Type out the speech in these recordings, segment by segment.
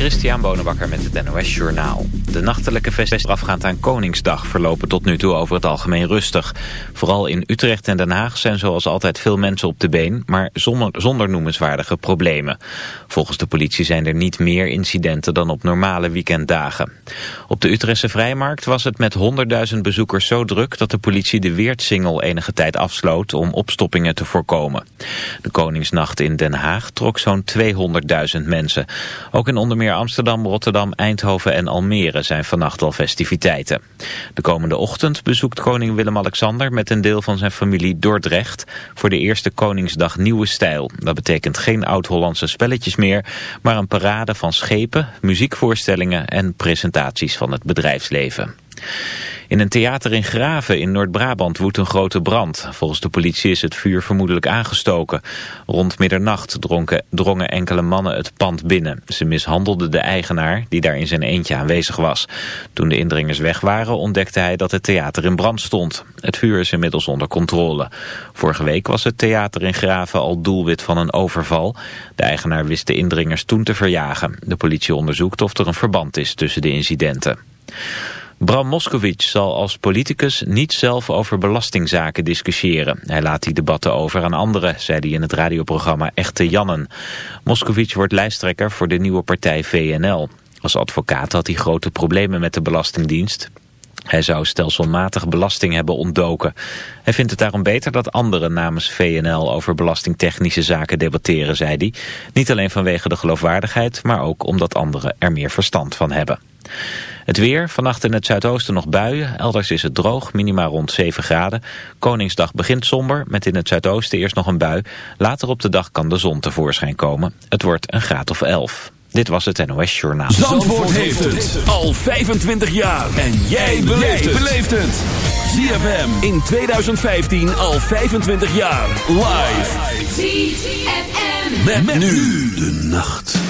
Christian Bonenbakker met het NOS Journaal. De nachtelijke feesten afgaand aan Koningsdag verlopen tot nu toe over het algemeen rustig. Vooral in Utrecht en Den Haag zijn zoals altijd veel mensen op de been, maar zonder, zonder noemenswaardige problemen. Volgens de politie zijn er niet meer incidenten dan op normale weekenddagen. Op de Utrechtse Vrijmarkt was het met 100.000 bezoekers zo druk dat de politie de Weertsingel enige tijd afsloot om opstoppingen te voorkomen. De Koningsnacht in Den Haag trok zo'n 200.000 mensen. Ook in onder meer Amsterdam, Rotterdam, Eindhoven en Almere zijn vannacht al festiviteiten. De komende ochtend bezoekt koning Willem-Alexander met een deel van zijn familie Dordrecht voor de eerste Koningsdag Nieuwe Stijl. Dat betekent geen oud-Hollandse spelletjes meer, maar een parade van schepen, muziekvoorstellingen en presentaties van het bedrijfsleven. In een theater in Graven in Noord-Brabant woedt een grote brand. Volgens de politie is het vuur vermoedelijk aangestoken. Rond middernacht drongen enkele mannen het pand binnen. Ze mishandelden de eigenaar, die daar in zijn eentje aanwezig was. Toen de indringers weg waren ontdekte hij dat het theater in brand stond. Het vuur is inmiddels onder controle. Vorige week was het theater in Graven al doelwit van een overval. De eigenaar wist de indringers toen te verjagen. De politie onderzoekt of er een verband is tussen de incidenten. Bram Moskowitz zal als politicus niet zelf over belastingzaken discussiëren. Hij laat die debatten over aan anderen, zei hij in het radioprogramma Echte Jannen. Moskowitz wordt lijsttrekker voor de nieuwe partij VNL. Als advocaat had hij grote problemen met de Belastingdienst. Hij zou stelselmatig belasting hebben ontdoken. Hij vindt het daarom beter dat anderen namens VNL over belastingtechnische zaken debatteren, zei hij. Niet alleen vanwege de geloofwaardigheid, maar ook omdat anderen er meer verstand van hebben. Het weer, vannacht in het zuidoosten nog buien. Elders is het droog, minima rond 7 graden. Koningsdag begint somber, met in het zuidoosten eerst nog een bui. Later op de dag kan de zon tevoorschijn komen. Het wordt een graad of 11. Dit was het NOS Journaal. Zandvoort, Zandvoort heeft het al 25 jaar. En jij beleeft het. ZFM in 2015 al 25 jaar. Live. ZFM. Met, met nu de nacht.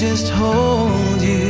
just hold you.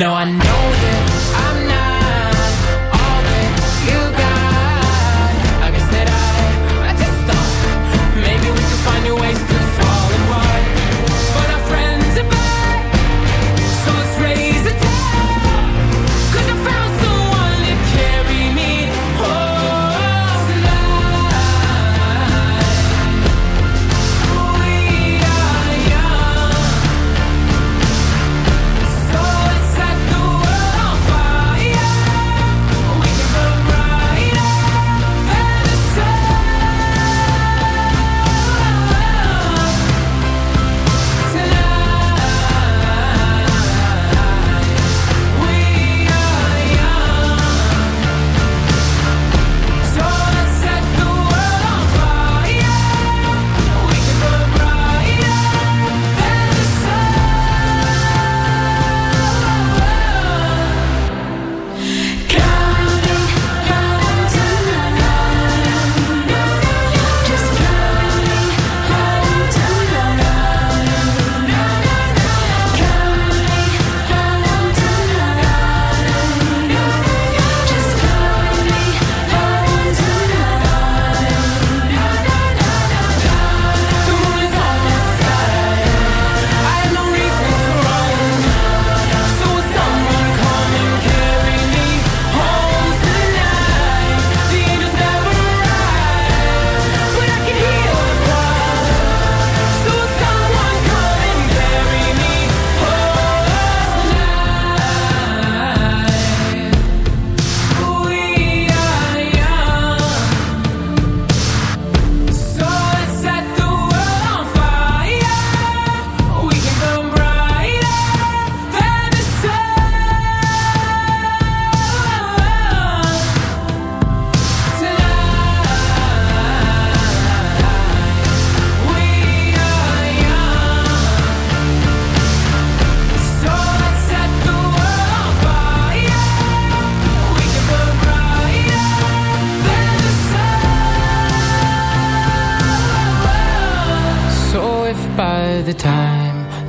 No, I know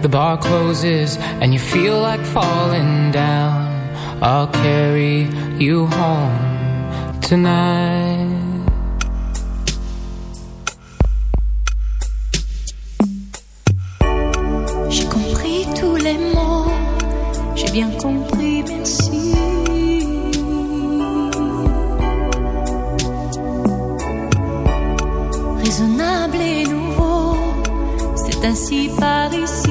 The bar closes and you feel like falling down. I'll carry you home tonight. J'ai compris tous les mots. J'ai bien compris, merci. Raisonnable et nouveau C'est ainsi par ici.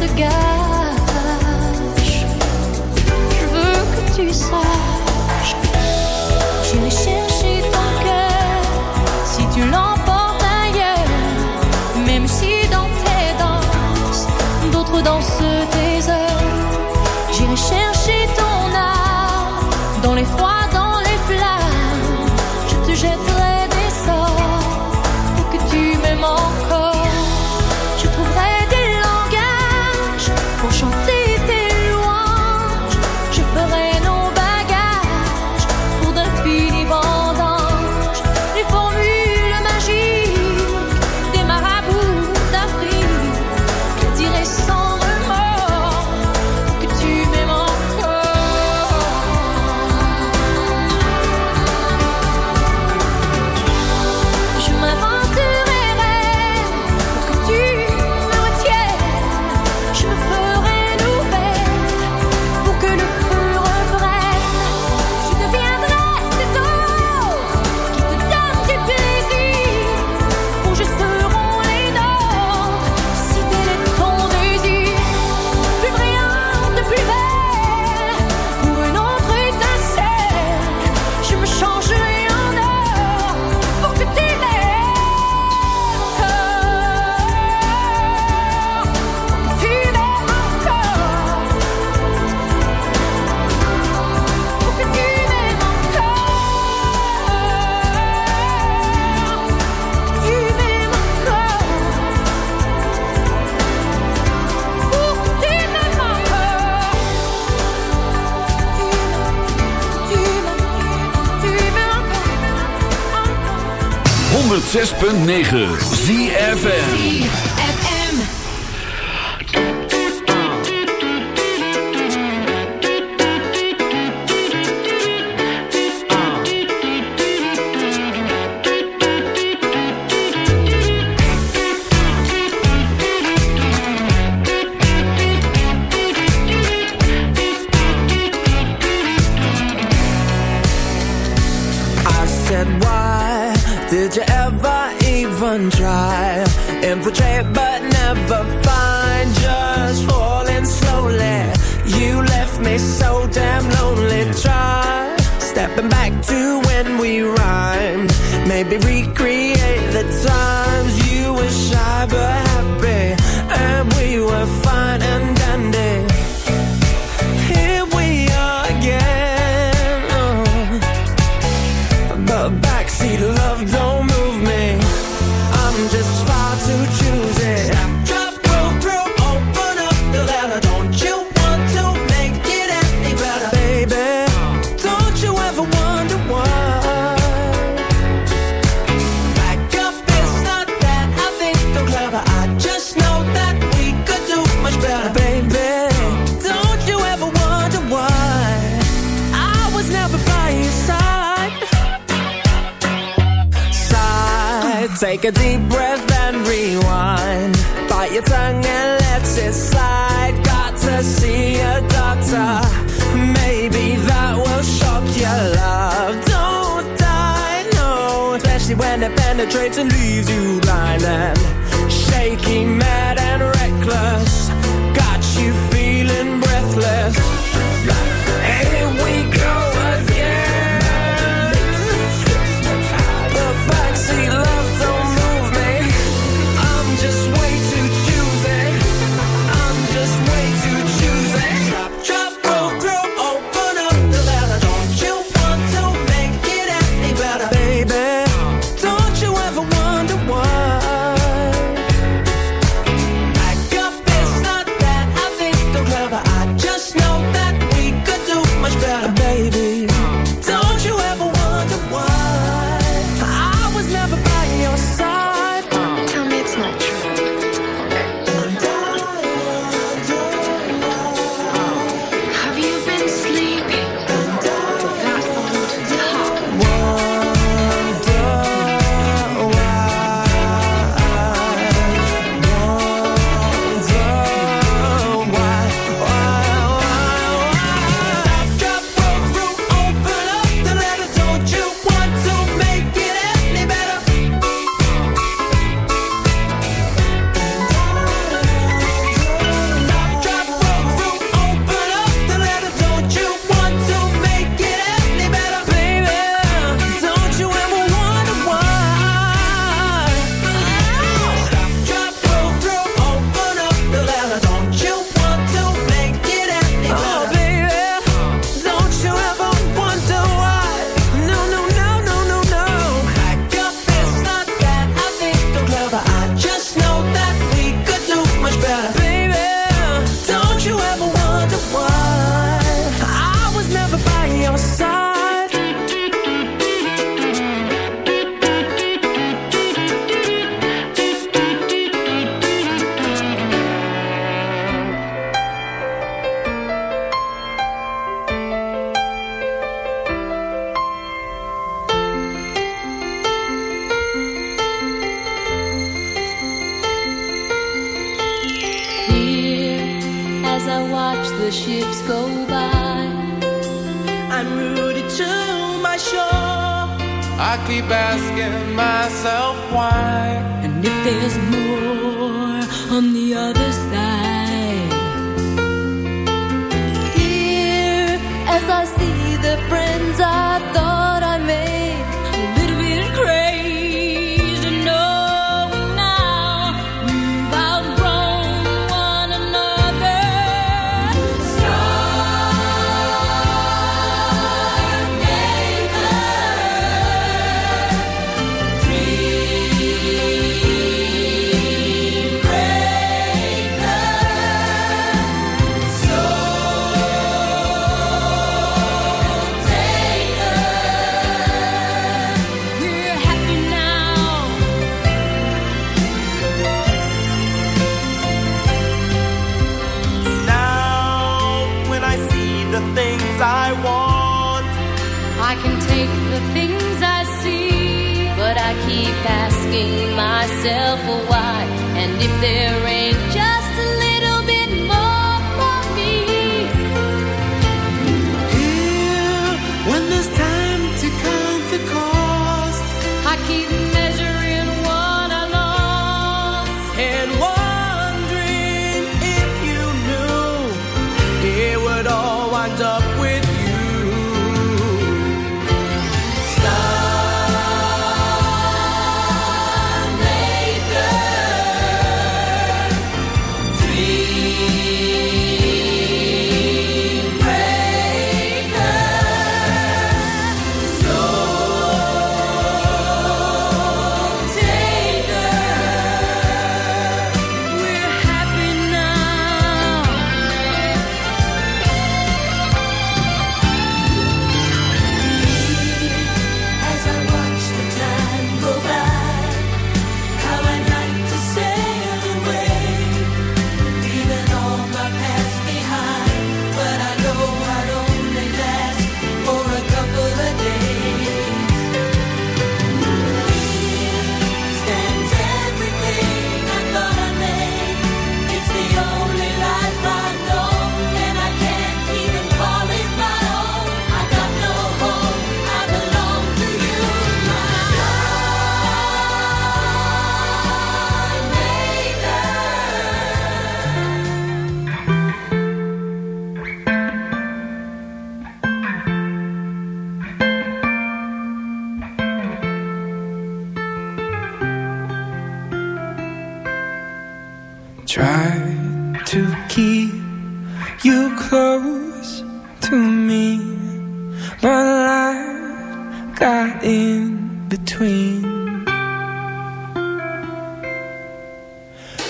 a 106.9 ZFN track but never it penetrates and leaves you blind and shaking, mad and reckless.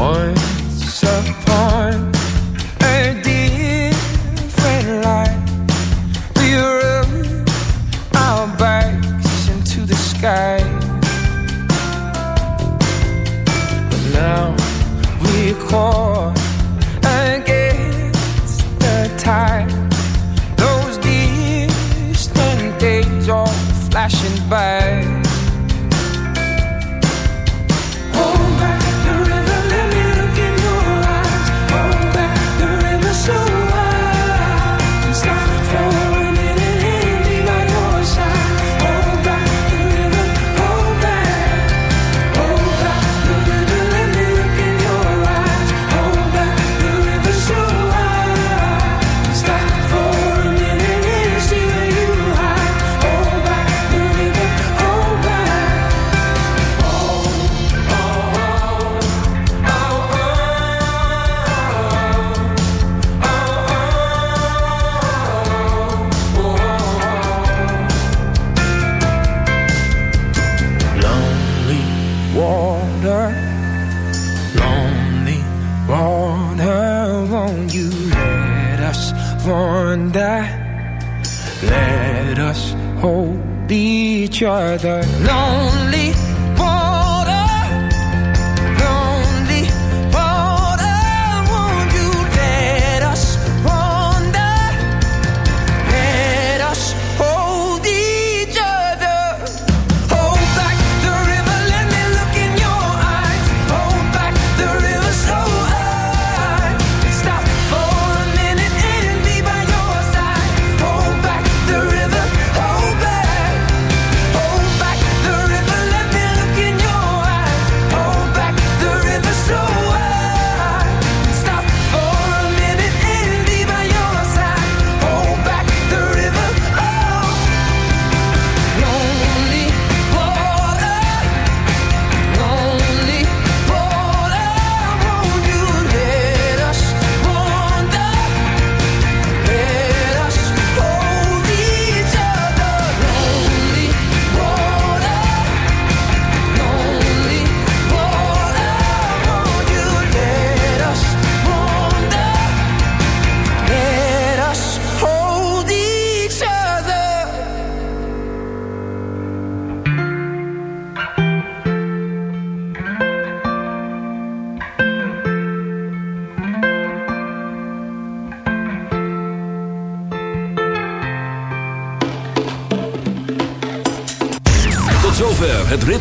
one one that let us hold each other lonely.